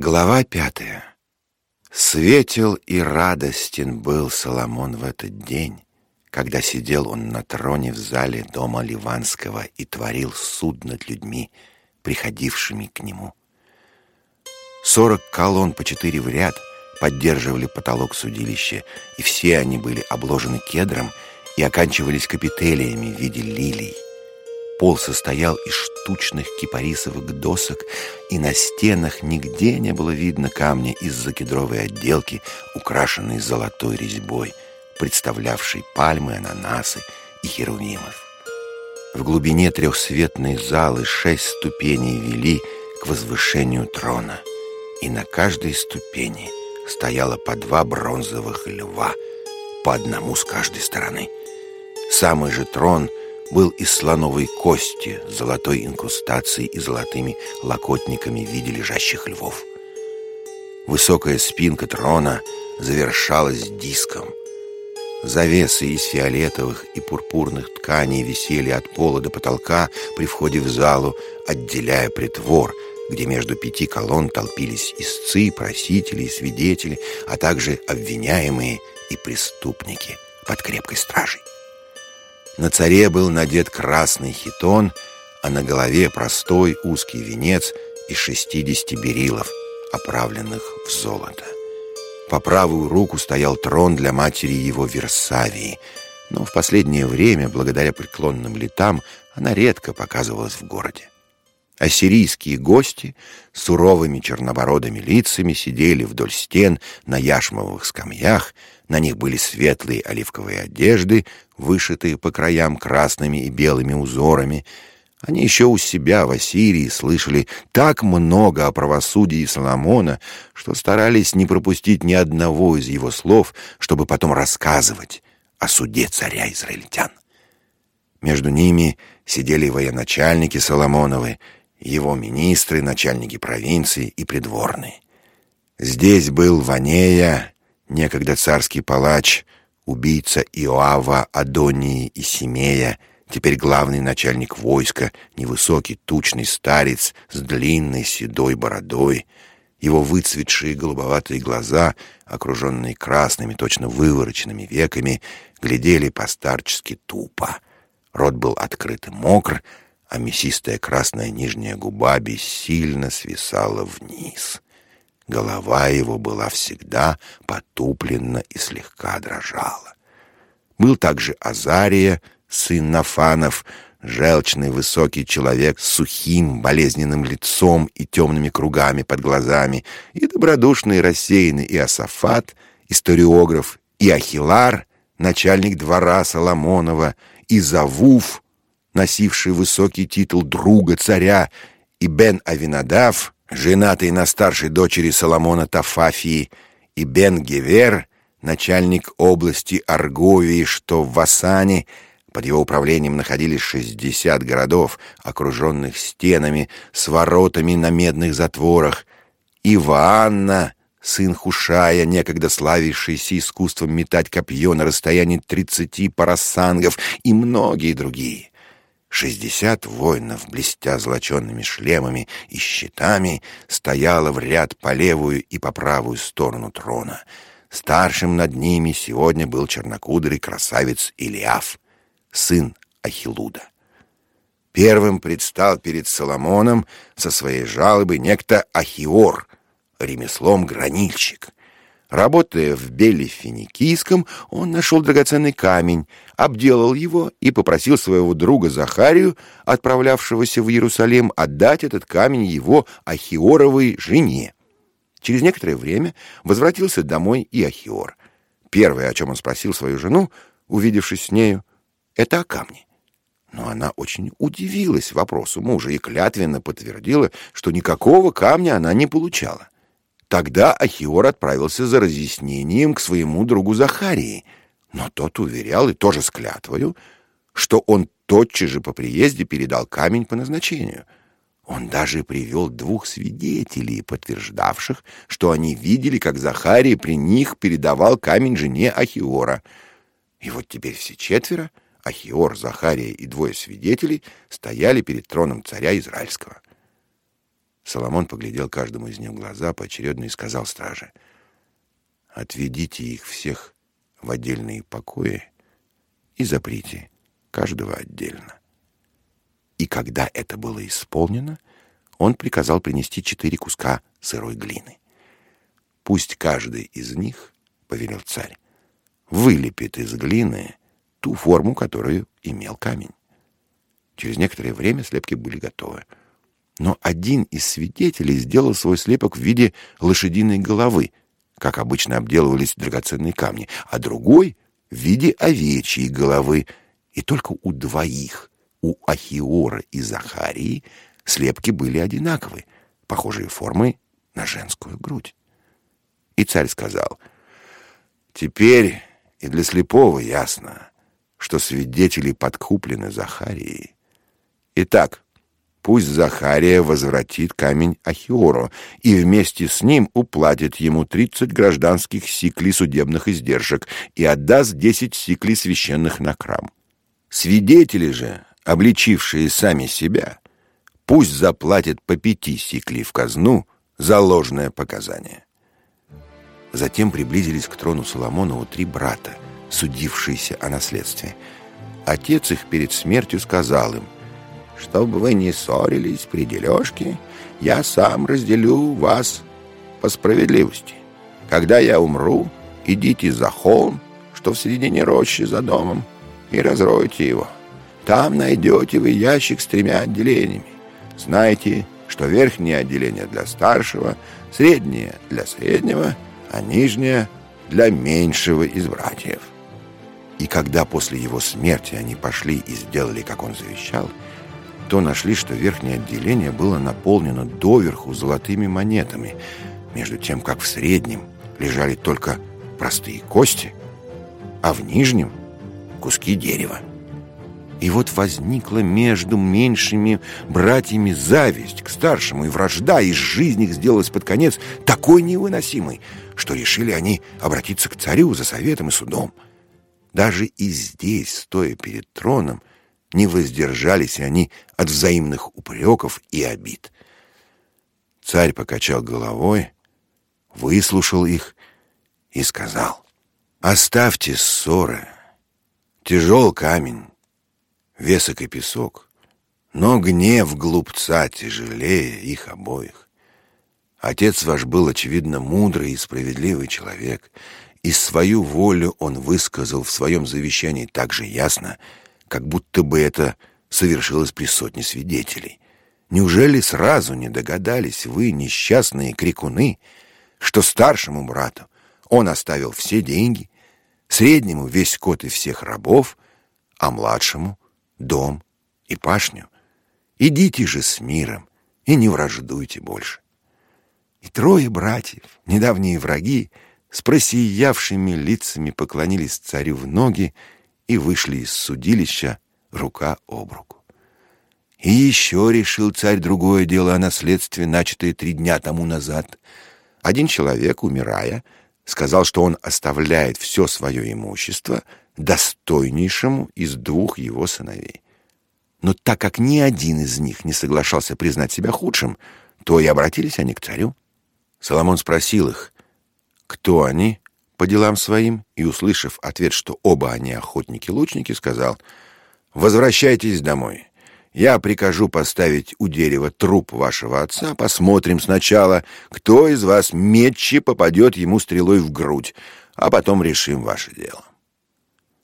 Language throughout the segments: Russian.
Глава пятая. Светел и радостен был Соломон в этот день, когда сидел он на троне в зале дома Ливанского и творил суд над людьми, приходившими к нему. Сорок колонн по четыре в ряд поддерживали потолок судилища, и все они были обложены кедром и оканчивались капителиями в виде лилий. Пол состоял из штучных кипарисовых досок, и на стенах нигде не было видно камня из-за кедровой отделки, украшенной золотой резьбой, представлявшей пальмы, ананасы и херувимов. В глубине трехсветной залы шесть ступеней вели к возвышению трона, и на каждой ступени стояло по два бронзовых льва, по одному с каждой стороны. Самый же трон — был из слоновой кости, золотой инкрустацией и золотыми локотниками в виде лежащих львов. Высокая спинка трона завершалась диском. Завесы из фиолетовых и пурпурных тканей висели от пола до потолка при входе в залу, отделяя притвор, где между пяти колонн толпились истцы, просители и свидетели, а также обвиняемые и преступники под крепкой стражей. На царе был надет красный хитон, а на голове простой узкий венец из шестидесяти берилов, оправленных в золото. По правую руку стоял трон для матери его Версавии, но в последнее время, благодаря преклонным летам, она редко показывалась в городе. Ассирийские гости с суровыми чернобородыми лицами сидели вдоль стен на яшмовых скамьях, на них были светлые оливковые одежды, вышитые по краям красными и белыми узорами. Они еще у себя в Ассирии слышали так много о правосудии Соломона, что старались не пропустить ни одного из его слов, чтобы потом рассказывать о суде царя израильтян. Между ними сидели военачальники Соломоновы, его министры, начальники провинции и придворные. Здесь был Ванея, некогда царский палач, убийца Иоава, Адонии и Симея, теперь главный начальник войска, невысокий тучный старец с длинной седой бородой, его выцветшие голубоватые глаза, окруженные красными, точно вывороченными веками, глядели постарчески тупо. Рот был открыт и мокр, а мясистая красная нижняя губа бессильно свисала вниз. Голова его была всегда потуплена и слегка дрожала. Был также Азария, сын Нафанов, желчный высокий человек с сухим болезненным лицом и темными кругами под глазами, и добродушный рассеянный Иосафат, историограф, и Ахилар, начальник двора Соломонова, и Завуф, носивший высокий титул друга царя, и Бен Авинадав, женатый на старшей дочери Соломона Тафафии, и Бен Гевер, начальник области Арговии, что в Васане, под его управлением находились шестьдесят городов, окруженных стенами, с воротами на медных затворах, и Ваанна, сын Хушая, некогда славившийся искусством метать копье на расстоянии тридцати парасангов, и многие другие — Шестьдесят воинов, блестя золоченными шлемами и щитами, стояло в ряд по левую и по правую сторону трона. Старшим над ними сегодня был чернокудрый красавец Илиаф, сын Ахилуда. Первым предстал перед Соломоном со своей жалобой некто Ахиор, ремеслом гранильщик. Работая в Беле Финикийском, он нашел драгоценный камень, обделал его и попросил своего друга Захарию, отправлявшегося в Иерусалим, отдать этот камень его Ахиоровой жене. Через некоторое время возвратился домой и Ахиор. Первое, о чем он спросил свою жену, увидевшись с нею, это о камне. Но она очень удивилась вопросу мужа и клятвенно подтвердила, что никакого камня она не получала. Тогда Ахиор отправился за разъяснением к своему другу Захарии, но тот уверял, и тоже с клятвою, что он тотчас же по приезде передал камень по назначению. Он даже привел двух свидетелей, подтверждавших, что они видели, как Захарий при них передавал камень жене Ахиора. И вот теперь все четверо, Ахиор, Захария и двое свидетелей, стояли перед троном царя Израильского. Соломон поглядел каждому из них в глаза поочередно и сказал страже, «Отведите их всех в отдельные покои и заприте каждого отдельно». И когда это было исполнено, он приказал принести четыре куска сырой глины. «Пусть каждый из них, — повелел царь, — вылепит из глины ту форму, которую имел камень. Через некоторое время слепки были готовы. Но один из свидетелей сделал свой слепок в виде лошадиной головы, как обычно обделывались драгоценные камни, а другой — в виде овечьей головы. И только у двоих, у Ахиора и Захарии, слепки были одинаковы, похожие формой на женскую грудь. И царь сказал, «Теперь и для слепого ясно, что свидетели подкуплены Захарией. Итак, пусть Захария возвратит камень Ахиору и вместе с ним уплатит ему тридцать гражданских сиклей судебных издержек и отдаст десять сиклей священных на храм. Свидетели же, обличившие сами себя, пусть заплатят по пяти сиклей в казну за ложное показание. Затем приблизились к трону Соломонову три брата, судившиеся о наследстве. Отец их перед смертью сказал им — чтобы вы не ссорились при дележке, я сам разделю вас по справедливости. Когда я умру, идите за холм, что в середине рощи за домом, и разройте его. Там найдете вы ящик с тремя отделениями. Знайте, что верхнее отделение для старшего, среднее для среднего, а нижнее для меньшего из братьев. И когда после его смерти они пошли и сделали, как он завещал, то нашли, что верхнее отделение было наполнено доверху золотыми монетами, между тем, как в среднем лежали только простые кости, а в нижнем — куски дерева. И вот возникла между меньшими братьями зависть к старшему, и вражда из жизни их сделалась под конец такой невыносимой, что решили они обратиться к царю за советом и судом. Даже и здесь, стоя перед троном, не воздержались они от взаимных упреков и обид. Царь покачал головой, выслушал их и сказал, «Оставьте ссоры, тяжел камень, весок и песок, но гнев глупца тяжелее их обоих. Отец ваш был, очевидно, мудрый и справедливый человек, и свою волю он высказал в своем завещании так же ясно, как будто бы это совершилось при сотне свидетелей. Неужели сразу не догадались вы, несчастные крикуны, что старшему брату он оставил все деньги, среднему весь скот и всех рабов, а младшему — дом и пашню? Идите же с миром и не враждуйте больше. И трое братьев, недавние враги, с просиявшими лицами поклонились царю в ноги и вышли из судилища рука об руку. И еще решил царь другое дело о наследстве, начатое три дня тому назад. Один человек, умирая, сказал, что он оставляет все свое имущество достойнейшему из двух его сыновей. Но так как ни один из них не соглашался признать себя худшим, то и обратились они к царю. Соломон спросил их, кто они по делам своим и, услышав ответ, что оба они охотники-лучники, сказал, «Возвращайтесь домой. Я прикажу поставить у дерева труп вашего отца. Посмотрим сначала, кто из вас метче попадет ему стрелой в грудь, а потом решим ваше дело».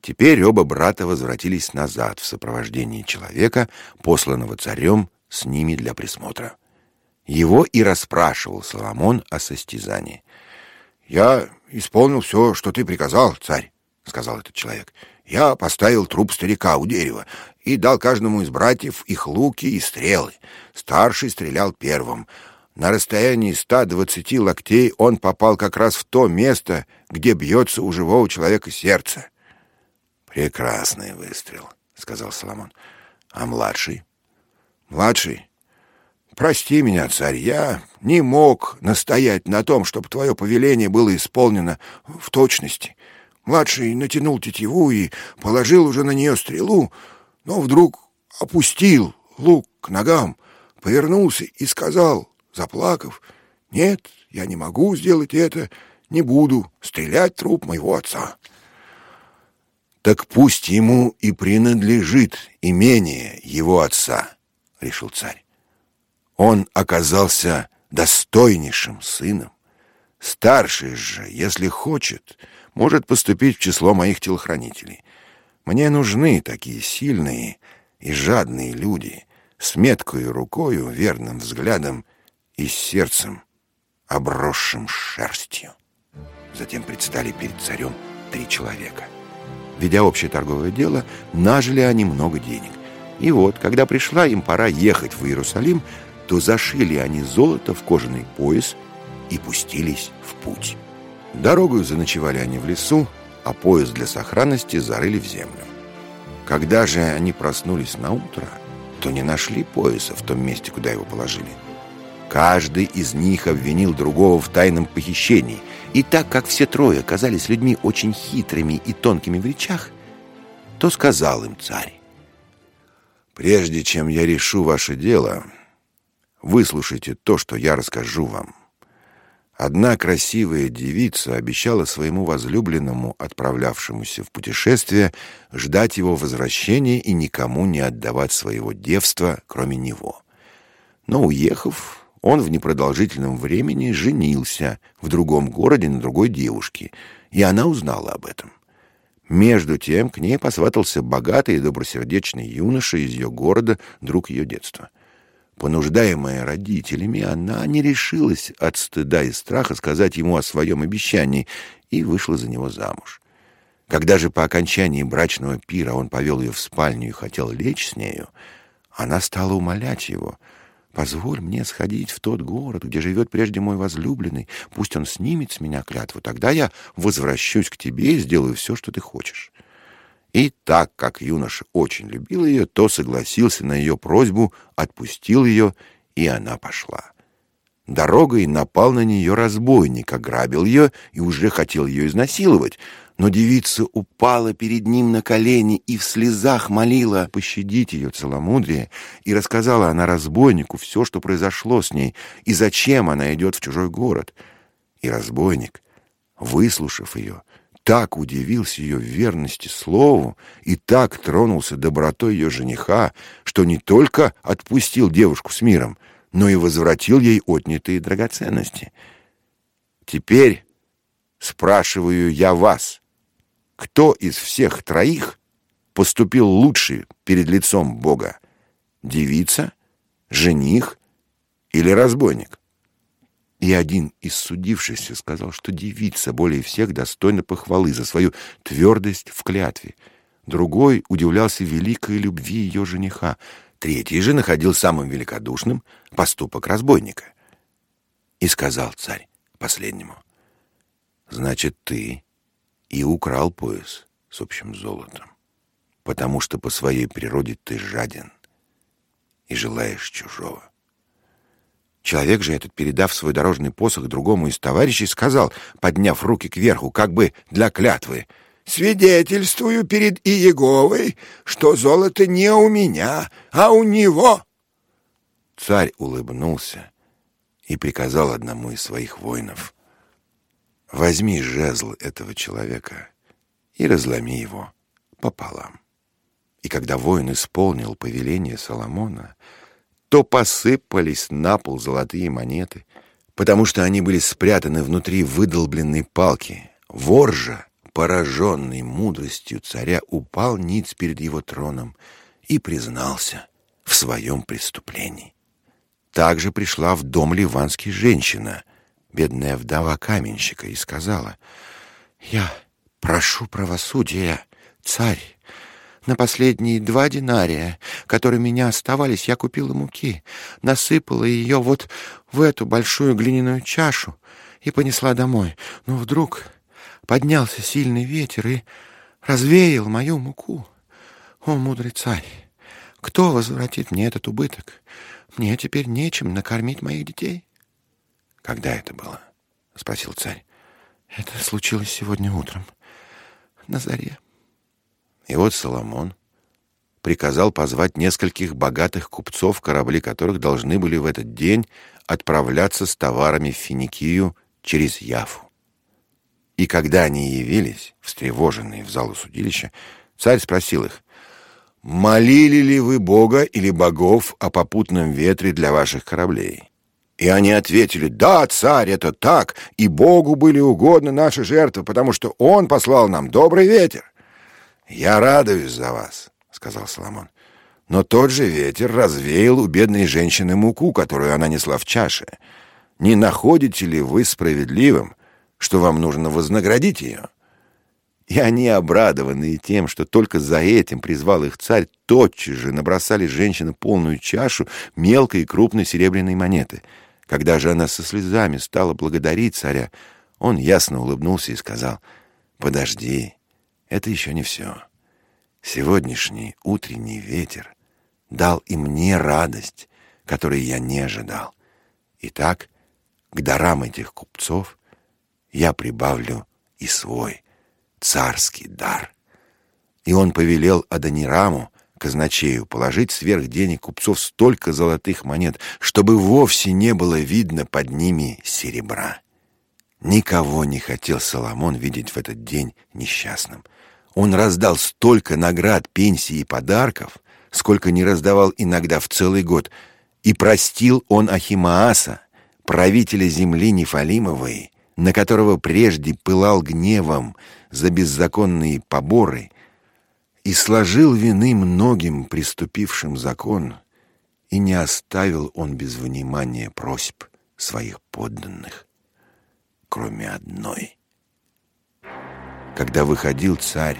Теперь оба брата возвратились назад в сопровождении человека, посланного царем с ними для присмотра. Его и расспрашивал Соломон о состязании. «Я исполнил все, что ты приказал, царь», — сказал этот человек. «Я поставил труп старика у дерева и дал каждому из братьев их луки и стрелы. Старший стрелял первым. На расстоянии ста двадцати локтей он попал как раз в то место, где бьется у живого человека сердце». «Прекрасный выстрел», — сказал Соломон. «А младший?» «Младший Прости меня, царь, я не мог настоять на том, чтобы твое повеление было исполнено в точности. Младший натянул тетиву и положил уже на нее стрелу, но вдруг опустил лук к ногам, повернулся и сказал заплакав, «Нет, я не могу сделать это, не буду стрелять труп моего отца». «Так пусть ему и принадлежит имение его отца», — решил царь. Он оказался достойнейшим сыном. Старший же, если хочет, может поступить в число моих телохранителей. Мне нужны такие сильные и жадные люди, с меткой рукою, верным взглядом и сердцем, обросшим шерстью. Затем предстали перед царем три человека. Ведя общее торговое дело, нажили они много денег. И вот, когда пришла им пора ехать в Иерусалим, то зашили они золото в кожаный пояс и пустились в путь. Дорогою заночевали они в лесу, а пояс для сохранности зарыли в землю. Когда же они проснулись на утро, то не нашли пояса в том месте, куда его положили. Каждый из них обвинил другого в тайном похищении. И так как все трое оказались людьми очень хитрыми и тонкими в речах, то сказал им царь, «Прежде чем я решу ваше дело, выслушайте то, что я расскажу вам». Одна красивая девица обещала своему возлюбленному, отправлявшемуся в путешествие, ждать его возвращения и никому не отдавать своего девства, кроме него. Но, уехав, он в непродолжительном времени женился в другом городе на другой девушке, и она узнала об этом. Между тем к ней посватался богатый и добросердечный юноша из ее города, друг ее детства — Понуждаемая родителями, она не решилась от стыда и страха сказать ему о своем обещании и вышла за него замуж. Когда же по окончании брачного пира он повел ее в спальню и хотел лечь с нею, она стала умолять его — Позволь мне сходить в тот город, где живет прежде мой возлюбленный. Пусть он снимет с меня клятву. Тогда я возвращусь к тебе и сделаю все, что ты хочешь. И так как юноша очень любил ее, то согласился на ее просьбу, отпустил ее, и она пошла. Дорогой напал на нее разбойник, ограбил ее и уже хотел ее изнасиловать. Но девица упала перед ним на колени и в слезах молила пощадить ее целомудрие, и рассказала она разбойнику все, что произошло с ней, и зачем она идет в чужой город. И разбойник, выслушав ее, так удивился ее верности слову и так тронулся добротой ее жениха, что не только отпустил девушку с миром, но и возвратил ей отнятые драгоценности. Теперь спрашиваю я вас, кто из всех троих поступил лучше перед лицом Бога? Девица, жених или разбойник? И один из судившихся сказал, что девица более всех достойна похвалы за свою твердость в клятве. Другой удивлялся великой любви ее жениха. Третий же находил самым великодушным поступок разбойника. И сказал царь последнему, «Значит, ты и украл пояс с общим золотом, потому что по своей природе ты жаден и желаешь чужого». Человек же этот, передав свой дорожный посох другому из товарищей, сказал, подняв руки кверху, как бы для клятвы, «Свидетельствую перед Иеговой, что золото не у меня, а у него». Царь улыбнулся и приказал одному из своих воинов, «Возьми жезл этого человека и разломи его пополам». И когда воин исполнил повеление Соломона, то посыпались на пол золотые монеты, потому что они были спрятаны внутри выдолбленной палки. Вор же, пораженный мудростью царя, упал ниц перед его троном и признался в своем преступлении. Также пришла в дом ливанский женщина, бедная вдова каменщика, и сказала, «Я прошу правосудия, царь, на последние два динария, которые у меня оставались, я купила муки, насыпала ее вот в эту большую глиняную чашу и понесла домой. Но вдруг поднялся сильный ветер и развеял мою муку. О, мудрый царь, кто возвратит мне этот убыток? Мне теперь нечем накормить моих детей. — Когда это было? — спросил царь. — Это случилось сегодня утром, на заре. И вот Соломон приказал позвать нескольких богатых купцов, корабли которых должны были в этот день отправляться с товарами в Финикию через Яфу. И когда они явились, встревоженные в залу судилища, царь спросил их, «Молили ли вы Бога или богов о попутном ветре для ваших кораблей?» И они ответили, «Да, царь, это так, и Богу были угодны наши жертвы, потому что Он послал нам добрый ветер». «Я радуюсь за вас», — сказал Соломон. «Но тот же ветер развеял у бедной женщины муку, которую она несла в чаше. Не находите ли вы справедливым, что вам нужно вознаградить ее?» И они, обрадованные тем, что только за этим призвал их царь, тотчас же набросали женщины полную чашу мелкой и крупной серебряной монеты — когда же она со слезами стала благодарить царя, он ясно улыбнулся и сказал, «Подожди, это еще не все. Сегодняшний утренний ветер дал и мне радость, которой я не ожидал. Итак, к дарам этих купцов я прибавлю и свой царский дар». И он повелел Адонираму казначею положить сверх денег купцов столько золотых монет, чтобы вовсе не было видно под ними серебра. Никого не хотел Соломон видеть в этот день несчастным. Он раздал столько наград, пенсий и подарков, сколько не раздавал иногда в целый год, и простил он Ахимааса, правителя земли Нефалимовой, на которого прежде пылал гневом за беззаконные поборы — и сложил вины многим приступившим закон, и не оставил он без внимания просьб своих подданных, кроме одной. Когда выходил царь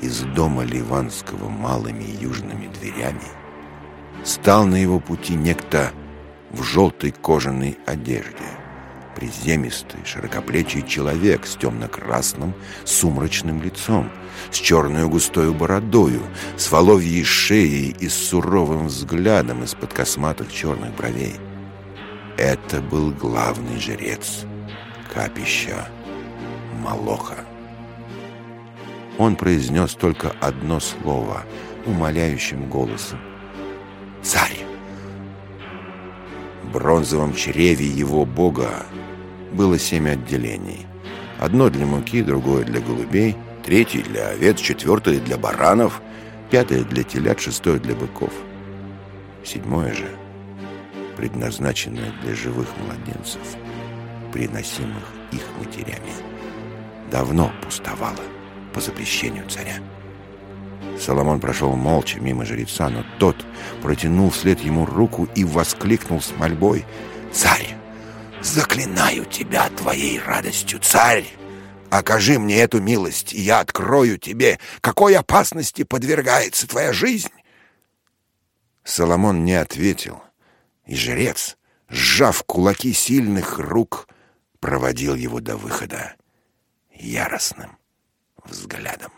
из дома Ливанского малыми южными дверями, стал на его пути некто в желтой кожаной одежде — приземистый, широкоплечий человек с темно-красным, сумрачным лицом, с черной густой бородою, с воловьей шеей и с суровым взглядом из-под косматых черных бровей. Это был главный жрец капища Малоха. Он произнес только одно слово умоляющим голосом. «Царь!» В бронзовом чреве его бога было семь отделений. Одно для муки, другое для голубей, третье для овец, четвертое для баранов, пятое для телят, шестое для быков. Седьмое же предназначенное для живых младенцев, приносимых их матерями, давно пустовало по запрещению царя. Соломон прошел молча мимо жреца, но тот протянул вслед ему руку и воскликнул с мольбой «Царь, Заклинаю тебя твоей радостью, царь! Окажи мне эту милость, и я открою тебе, какой опасности подвергается твоя жизнь!» Соломон не ответил, и жрец, сжав кулаки сильных рук, проводил его до выхода яростным взглядом.